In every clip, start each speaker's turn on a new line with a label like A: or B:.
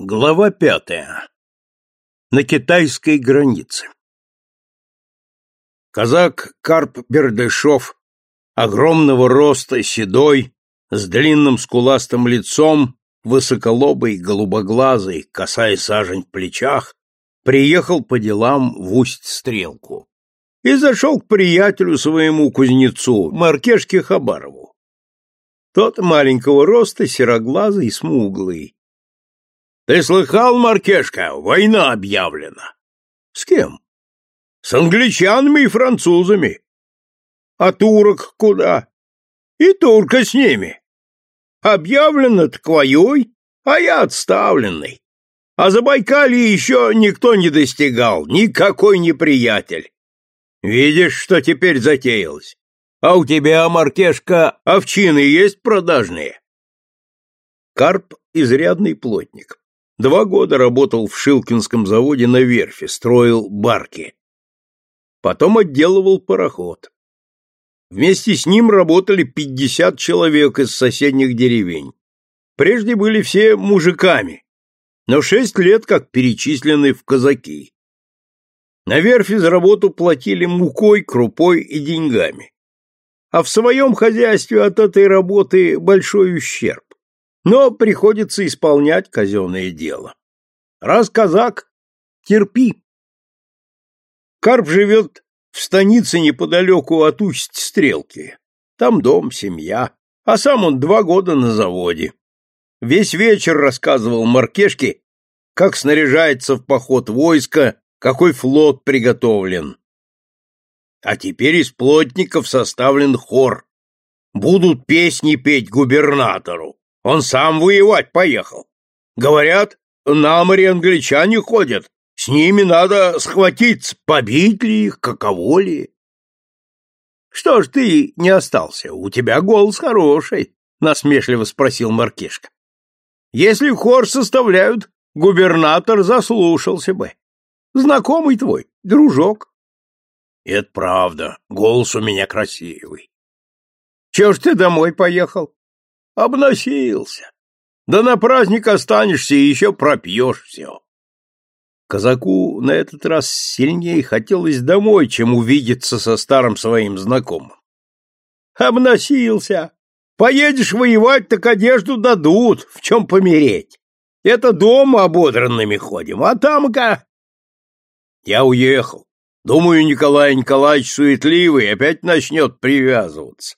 A: Глава пятая. На китайской границе. Казак Карп Бердышев, огромного роста, седой, с длинным скуластым лицом, высоколобый, голубоглазый, косая сажень в плечах, приехал по делам в Усть-Стрелку и зашел к приятелю своему кузнецу, Маркешке Хабарову. Тот маленького роста, сероглазый, смуглый, ты слыхал, Маркешка, война объявлена. С кем? С англичанами и французами. А турок куда? И турка с ними. Объявлено так воюй, а я отставленный. А за Байкалье еще никто не достигал, никакой неприятель. Видишь, что теперь затеялось? А у тебя, Маркешка, овчины есть продажные? Карп — изрядный плотник. Два года работал в Шилкинском заводе на верфи, строил барки. Потом отделывал пароход. Вместе с ним работали пятьдесят человек из соседних деревень. Прежде были все мужиками, но шесть лет как перечислены в казаки. На верфи за работу платили мукой, крупой и деньгами. А в своем хозяйстве от этой работы большой ущерб но приходится исполнять казенное дело. Раз казак, терпи. Карп живет в станице неподалеку от Усть-Стрелки. Там дом, семья, а сам он два года на заводе. Весь вечер рассказывал Маркешке, как снаряжается в поход войско, какой флот приготовлен. А теперь из плотников составлен хор. Будут песни петь губернатору. Он сам воевать поехал. Говорят, на море англичане ходят. С ними надо схватиться, побить ли их, каково ли. Что ж ты не остался? У тебя голос хороший, насмешливо спросил Маркишка. Если хор составляют, губернатор заслушался бы. Знакомый твой, дружок. Это правда, голос у меня красивый. Чего ж ты домой поехал? Обносился. Да на праздник останешься и еще пропьешь все. Казаку на этот раз сильнее хотелось домой, чем увидеться со старым своим знакомым. Обносился. Поедешь воевать, так одежду дадут, в чем помереть. Это дома ободранными ходим, а там-ка... Я уехал. Думаю, Николай Николаевич суетливый опять начнет привязываться. —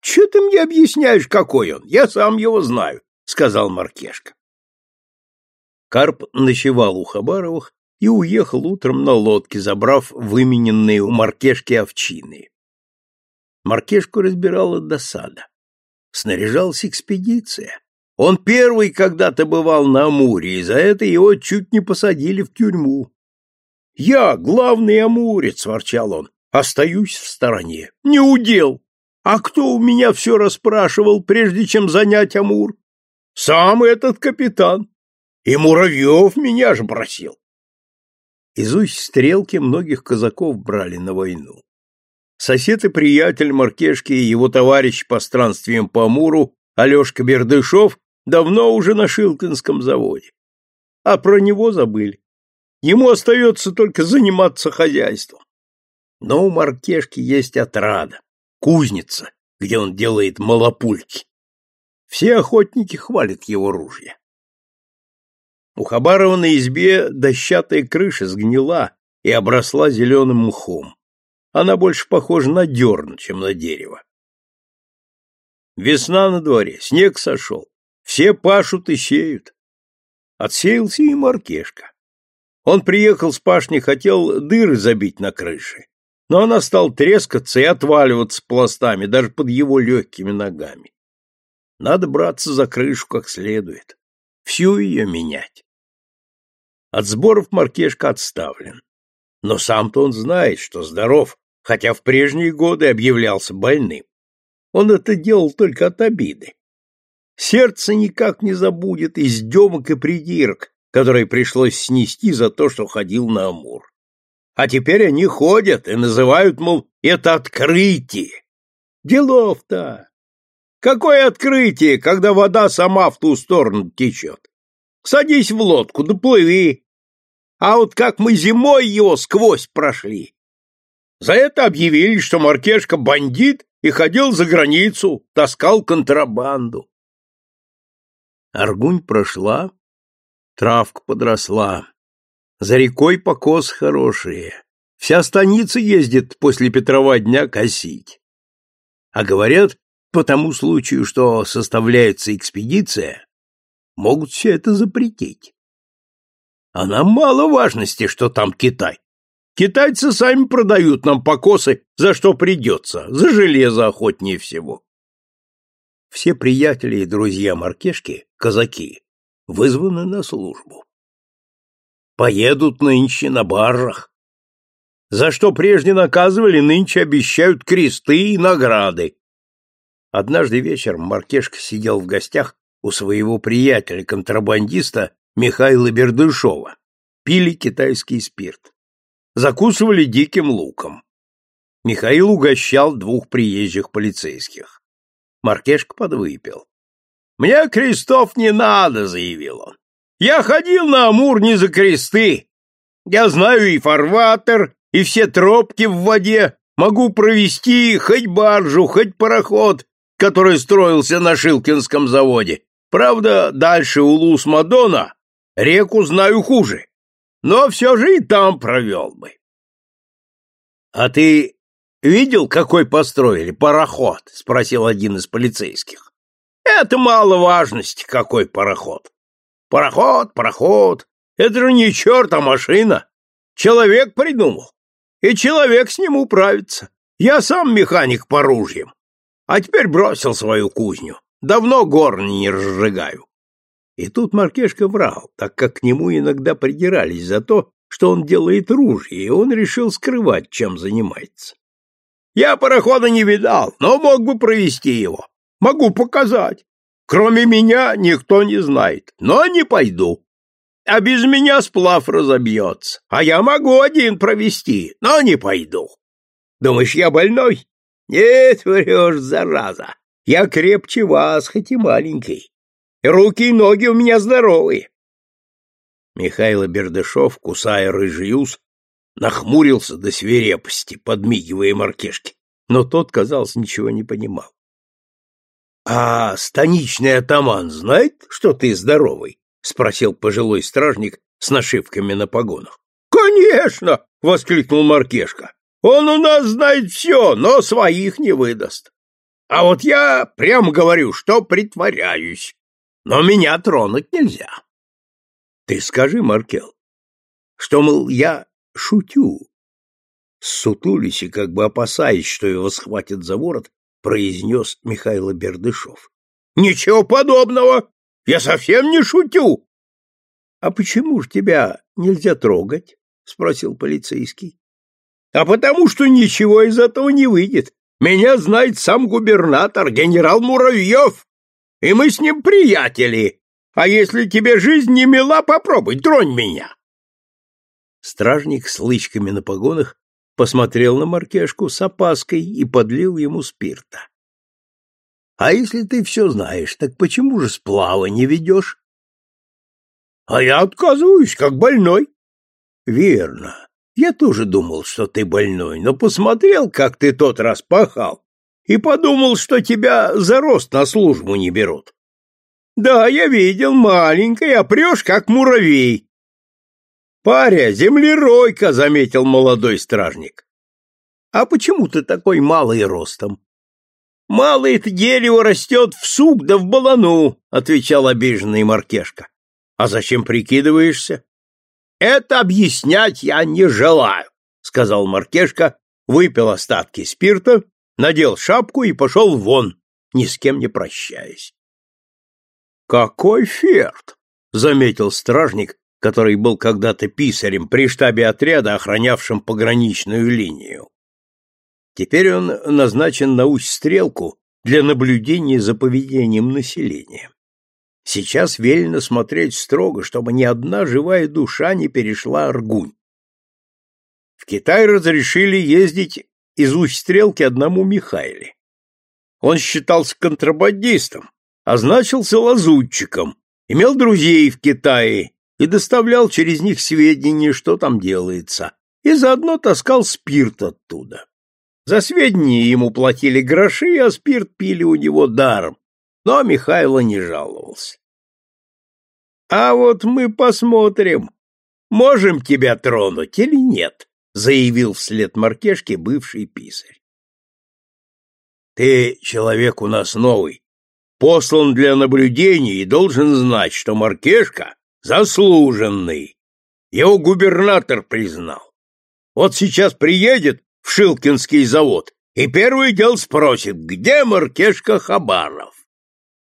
A: Че ты мне объясняешь, какой он? Я сам его знаю, — сказал Маркешка. Карп ночевал у Хабаровых и уехал утром на лодке, забрав вымененные у Маркешки овчины. Маркешку разбирала досада. Снаряжалась экспедиция. Он первый когда-то бывал на Амуре, и за это его чуть не посадили в тюрьму. «Я, главный амурец», — ворчал он, — «остаюсь в стороне. Не удел. А кто у меня все расспрашивал, прежде чем занять Амур? Сам этот капитан. И Муравьев меня же просил. Из усть стрелки многих казаков брали на войну. Сосед и приятель Маркешки и его товарищ по странствиям по Амуру Алешка Бердышов давно уже на Шилкинском заводе. А про него забыли. Ему остается только заниматься хозяйством. Но у Маркешки есть отрада кузница, где он делает малопульки. Все охотники хвалят его ружья. У Хабарова на избе дощатая крыша сгнила и обросла зеленым мхом. Она больше похожа на дерн, чем на дерево. Весна на дворе, снег сошел, все пашут и сеют. Отсеялся и Маркешка. Он приехал с пашни, хотел дыры забить на крыше, но она стала трескаться и отваливаться пластами даже под его легкими ногами. Надо браться за крышу как следует, всю ее менять. От сборов Маркешка отставлен. Но сам-то он знает, что здоров, хотя в прежние годы объявлялся больным. Он это делал только от обиды. Сердце никак не забудет издемок и придирок, которые пришлось снести за то, что ходил на Амур а теперь они ходят и называют, мол, это открытие. Делов-то! Какое открытие, когда вода сама в ту сторону течет? Садись в лодку, да плыви. А вот как мы зимой его сквозь прошли. За это объявили, что Маркешка бандит и ходил за границу, таскал контрабанду. Аргунь прошла, травка подросла. За рекой покос хорошие. Вся станица ездит после Петрова дня косить. А говорят, по тому случаю, что составляется экспедиция, могут все это запретить. А нам мало важности, что там Китай. Китайцы сами продают нам покосы, за что придется, за железо охотнее всего. Все приятели и друзья Маркешки, казаки, вызваны на службу. Поедут нынче на баржах. За что прежде наказывали, нынче обещают кресты и награды. Однажды вечером Маркешка сидел в гостях у своего приятеля-контрабандиста Михаила Бердышова. Пили китайский спирт. Закусывали диким луком. Михаил угощал двух приезжих полицейских. Маркешка подвыпил. «Мне крестов не надо», — заявил он. «Я ходил на Амур не за кресты. Я знаю и фарватер, и все тропки в воде. Могу провести хоть баржу, хоть пароход, который строился на Шилкинском заводе. Правда, дальше Улус-Мадона реку знаю хуже, но все же и там провел бы. — А ты видел, какой построили пароход? — спросил один из полицейских. — Это мало важности, какой пароход. Пароход, пароход, это же не черт, а машина. Человек придумал, и человек с ним управится. Я сам механик по ружьям, а теперь бросил свою кузню. Давно горни не разжигаю. И тут Маркешка врал, так как к нему иногда придирались за то, что он делает ружья, и он решил скрывать, чем занимается. Я парохода не видал, но мог бы провести его. Могу показать. Кроме меня никто не знает, но не пойду. А без меня сплав разобьется, а я могу один провести, но не пойду. Думаешь, я больной? Нет, врешь, зараза. Я крепче вас, хоть и маленький. Руки и ноги у меня здоровые. Михаил Бердышев, кусая рыжий ус, нахмурился до свирепости, подмигивая Маркешке, но тот, казалось, ничего не понимал. — А станичный атаман знает, что ты здоровый? — спросил пожилой стражник с нашивками на погонах. — Конечно! — воскликнул Маркешка. — Он у нас знает все, но своих не выдаст. А вот я прямо говорю, что притворяюсь. Но меня тронуть нельзя. Ты скажи, Маркел, что, мол, я шутю. Сутулись и как бы опасаясь, что его схватят за ворот, произнес Михаил Бердышов. Ничего подобного! Я совсем не шутю! А почему ж тебя нельзя трогать? спросил полицейский. А потому что ничего из этого не выйдет. Меня знает сам губернатор, генерал Муравьев, и мы с ним приятели. А если тебе жизнь не мила, попробуй, тронь меня. Стражник с лычками на погонах посмотрел на Маркешку с опаской и подлил ему спирта. — А если ты все знаешь, так почему же сплава не ведешь? — А я отказываюсь, как больной. — Верно. Я тоже думал, что ты больной, но посмотрел, как ты тот раз пахал, и подумал, что тебя за рост на службу не берут. Да, я видел, маленький, а прешь, как муравей. Паря, землеройка, заметил молодой стражник. А почему ты такой малый ростом? Малое это дерево растет в сук да в балану, отвечал обиженный Маркешка. А зачем прикидываешься? Это объяснять я не желаю, сказал Маркешка, выпил остатки спирта, надел шапку и пошел вон, ни с кем не прощаясь. Какой ферт, заметил стражник, который был когда-то писарем при штабе отряда, охранявшим пограничную линию. Теперь он назначен на усть-стрелку для наблюдения за поведением населения. Сейчас велено смотреть строго, чтобы ни одна живая душа не перешла Аргунь. В Китай разрешили ездить из Усть-Стрелки одному Михаиле. Он считался контрабандистом, а значился лазутчиком, Имел друзей в Китае и доставлял через них сведения, что там делается, и заодно таскал спирт оттуда. За сведения ему платили гроши, а спирт пили у него даром, но Михайло не жаловался. — А вот мы посмотрим, можем тебя тронуть или нет, — заявил вслед Маркешке бывший писарь. — Ты человек у нас новый, послан для наблюдения и должен знать, что Маркешка заслуженный. Его губернатор признал. Вот сейчас приедет в Шилкинский завод и первый дел спросит, где Маркешка Хабаров.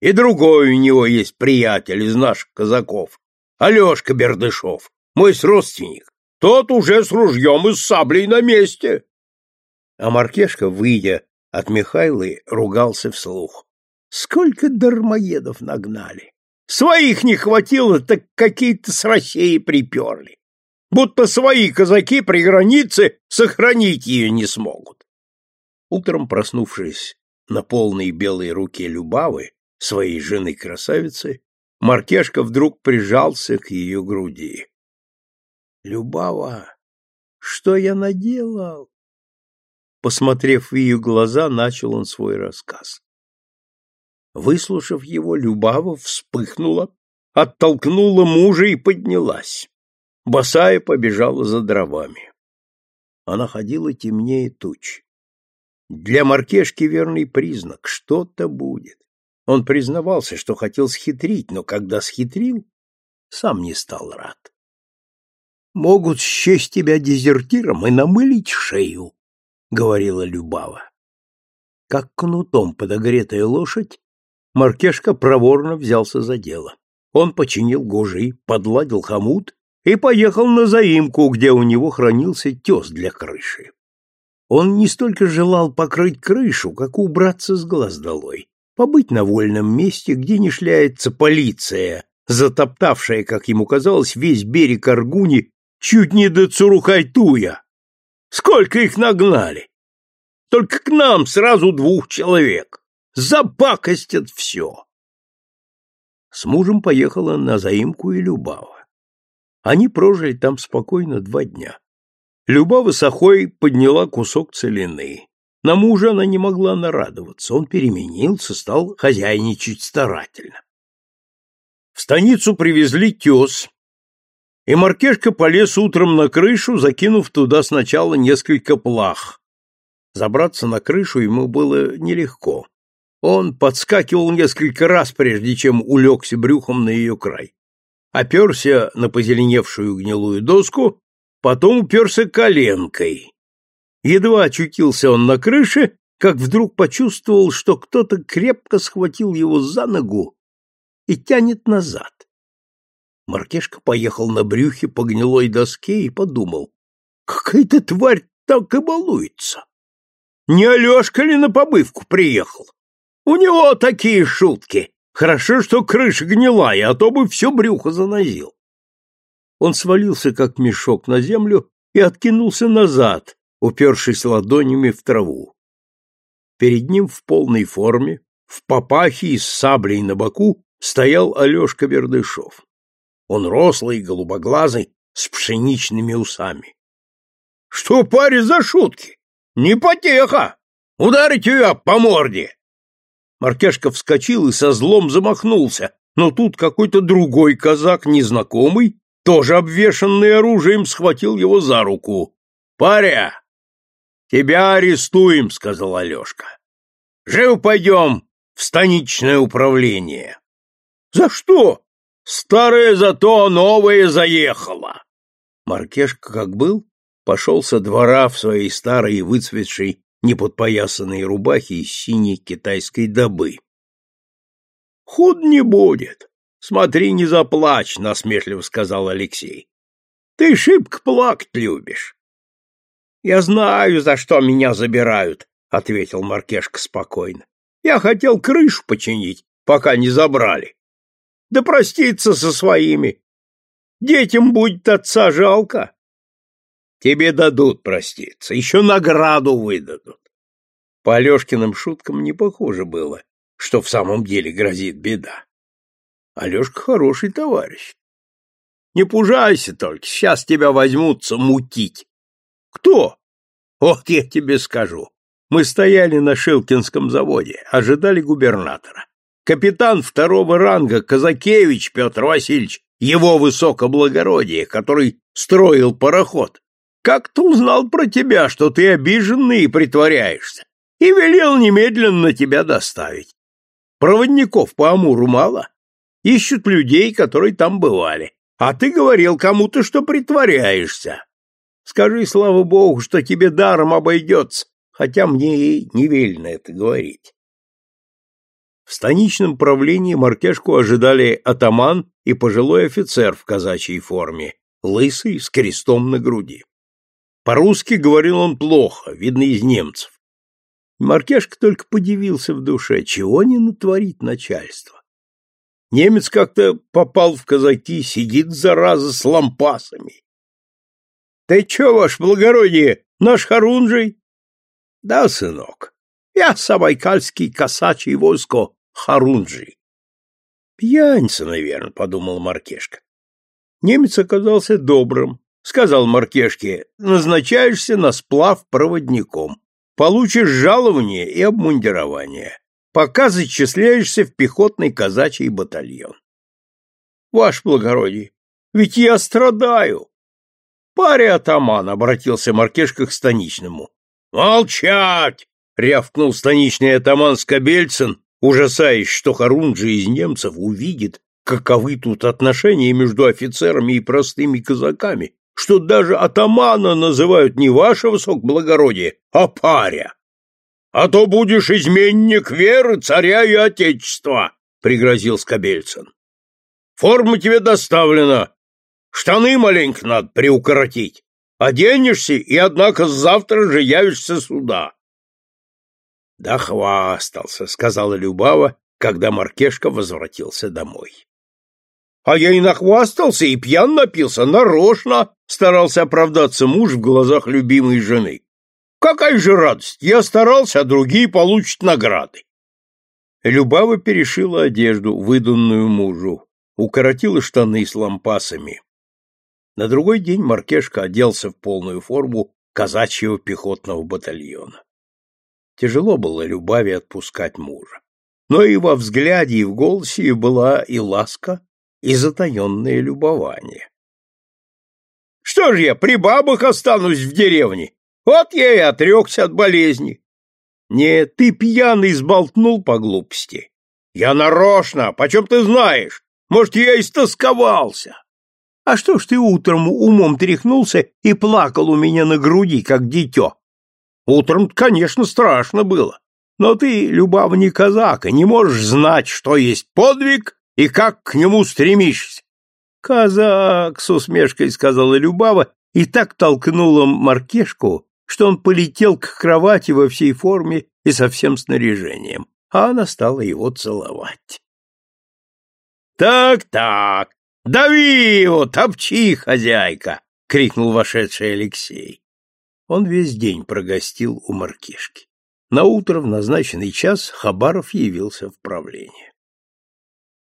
A: И другой у него есть приятель из наших казаков, Алешка Бердышов, мой родственник. Тот уже с ружьем и с саблей на месте. А Маркешка, выйдя от Михайлы, ругался вслух. Сколько дармоедов нагнали! Своих не хватило, так какие-то с Россией приперли. Будто свои казаки при границе сохранить ее не смогут. Утром, проснувшись на полной белой руке Любавы, своей жены-красавицы, Маркешка вдруг прижался к ее груди. — Любава, что я наделал? Посмотрев в ее глаза, начал он свой рассказ. Выслушав его, Любава вспыхнула, оттолкнула мужа и поднялась. Босая побежала за дровами. Она ходила темнее туч. Для Маркешки верный признак — что-то будет. Он признавался, что хотел схитрить, но когда схитрил, сам не стал рад. «Могут счесть тебя дезертиром и намылить шею», — говорила Любава. Как кнутом подогретая лошадь, Маркешка проворно взялся за дело. Он починил гужи, подладил хомут и поехал на заимку, где у него хранился тес для крыши. Он не столько желал покрыть крышу, как убраться с глаз долой, побыть на вольном месте, где не шляется полиция, затоптавшая, как ему казалось, весь берег Аргуни чуть не до Цурухайтуя. Сколько их нагнали! Только к нам сразу двух человек. Запакостят все. С мужем поехала на заимку и Любава. Они прожили там спокойно два дня. Любава с Охой подняла кусок целины. На мужа она не могла нарадоваться. Он переменился, стал хозяйничать старательно. В станицу привезли тес, и Маркешка полез утром на крышу, закинув туда сначала несколько плах. Забраться на крышу ему было нелегко. Он подскакивал несколько раз, прежде чем улегся брюхом на ее край. Оперся на позеленевшую гнилую доску, потом уперся коленкой. Едва очутился он на крыше, как вдруг почувствовал, что кто-то крепко схватил его за ногу и тянет назад. Маркешка поехал на брюхе по гнилой доске и подумал, какая-то тварь так и балуется. Не Алешка ли на побывку приехал? У него такие шутки. Хорошо, что крыша гнилая, а то бы все брюхо занозил. Он свалился, как мешок, на землю и откинулся назад, упершись ладонями в траву. Перед ним в полной форме, в папахе и с саблей на боку, стоял Алешка Бердышев. Он рослый, голубоглазый, с пшеничными усами. — Что, парень, за шутки? Не потеха! Ударить ее по морде! Маркешка вскочил и со злом замахнулся, но тут какой-то другой казак, незнакомый, тоже обвешанный оружием, схватил его за руку. «Паря, тебя арестуем», — сказал Алешка. «Жив пойдем в станичное управление». «За что?» «Старое зато новое заехало». Маркешка, как был, пошел со двора в своей старой выцветшей неподпоясанной рубахе из синей китайской добы. — Худ не будет. Смотри, не заплачь, — насмешливо сказал Алексей. — Ты шибко плакать любишь. — Я знаю, за что меня забирают, — ответил Маркешка спокойно. — Я хотел крышу починить, пока не забрали. Да проститься со своими. Детям будет отца жалко. Тебе дадут проститься, еще награду выдадут. По Алешкиным шуткам не похоже было, что в самом деле грозит беда. Алешка хороший товарищ. Не пужайся только, сейчас тебя возьмутся мутить. Кто? Вот я тебе скажу. Мы стояли на Шилкинском заводе, ожидали губернатора. Капитан второго ранга Казакевич Петр Васильевич, его высокоблагородие, который строил пароход, как-то узнал про тебя, что ты обиженный и притворяешься, и велел немедленно тебя доставить. Проводников по Амуру мало. Ищут людей, которые там бывали. А ты говорил кому-то, что притворяешься. Скажи, слава богу, что тебе даром обойдется, хотя мне и не велено это говорить. В станичном правлении Маркешку ожидали атаман и пожилой офицер в казачьей форме, лысый, с крестом на груди. По-русски говорил он плохо, видно, из немцев. Маркешка только подивился в душе, чего не натворит начальство. Немец как-то попал в казаки, сидит, зараза, с лампасами. — Ты че, ваш благородие, наш Харунжий? — Да, сынок, я самайкальский косачий войско Харунжий. — Пьяница, наверное, — подумал Маркешка. Немец оказался добрым, сказал Маркешке, назначаешься на сплав проводником, получишь жалование и обмундирование, пока зачисляешься в пехотный казачий батальон. Ваше благородие, ведь я страдаю. Паре атаман, обратился Маркешка к станичному. Молчать! рявкнул станичный атаман Скобельцин, ужасаясь, что Харунжи из немцев увидит, каковы тут отношения между офицерами и простыми казаками, что даже атамана называют не ваше высокоблагородие, а паря. А то будешь изменник веры, царя и отечества, — пригрозил Скобельцин. Форма тебе доставлена. Штаны маленько надо приукоротить. Оденешься, и, однако, завтра же явишься сюда. — Да хвастался, — сказала Любава, когда Маркешка возвратился домой. А я и нахвастался, и пьян напился, нарочно, старался оправдаться муж в глазах любимой жены. Какая же радость! Я старался, а другие получат награды. Любава перешила одежду, выданную мужу, укоротила штаны с лампасами. На другой день Маркешка оделся в полную форму казачьего пехотного батальона. Тяжело было Любави отпускать мужа. Но и во взгляде, и в голосе была и ласка, и затаенное любование. Что ж я, при бабах останусь в деревне? Вот я и отрекся от болезни. Нет, ты пьяный сболтнул по глупости. Я нарочно, почем ты знаешь? Может, я истосковался. А что ж ты утром умом тряхнулся и плакал у меня на груди, как дитё? Утром, конечно, страшно было. Но ты, Любав, не казак, и не можешь знать, что есть подвиг и как к нему стремишься? Казак, с усмешкой сказала Любава и так толкнула Маркешку, что он полетел к кровати во всей форме и со всем снаряжением, а она стала его целовать. Так-так, дави его, топчи, хозяйка, крикнул вошедший Алексей. Он весь день прогостил у Маркешки. На утро в назначенный час Хабаров явился в правление.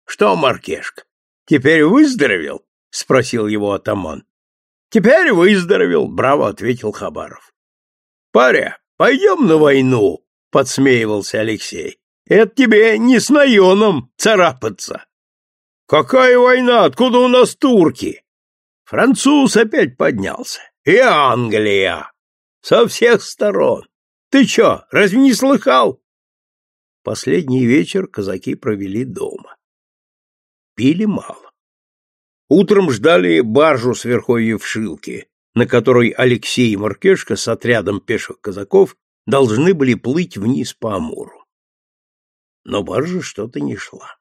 A: Что, Маркешка, теперь выздоровел? спросил его атаман. Теперь выздоровел, браво ответил Хабаров. Паря, пойдем на войну, подсмеивался Алексей. Это тебе не с наеном царапаться. Какая война? Откуда у нас турки? Француз опять поднялся. И Англия. Со всех сторон. Ты чё, разве не слыхал? Последний вечер казаки провели дома пили мало. Утром ждали баржу с верховья в Шилке, на которой Алексей и Маркешка с отрядом пеших казаков должны были плыть вниз по Амуру. Но баржа что-то не шла.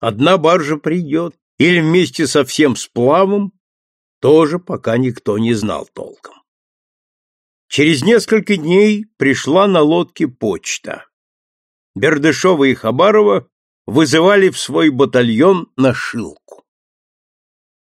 A: Одна баржа придет, или вместе со всем сплавом, тоже пока никто не знал толком. Через несколько дней пришла на лодке почта. Бердышева и Хабарова вызывали в свой батальон на Шилку.